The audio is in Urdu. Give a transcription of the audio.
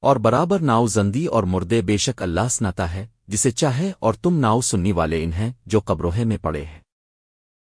اور برابر ناؤ زندی اور مردے بے شک اللہ سناتا ہے، جسے چاہے اور تم ناؤ سننی والے انہیں جو قبروہے میں پڑے ہیں۔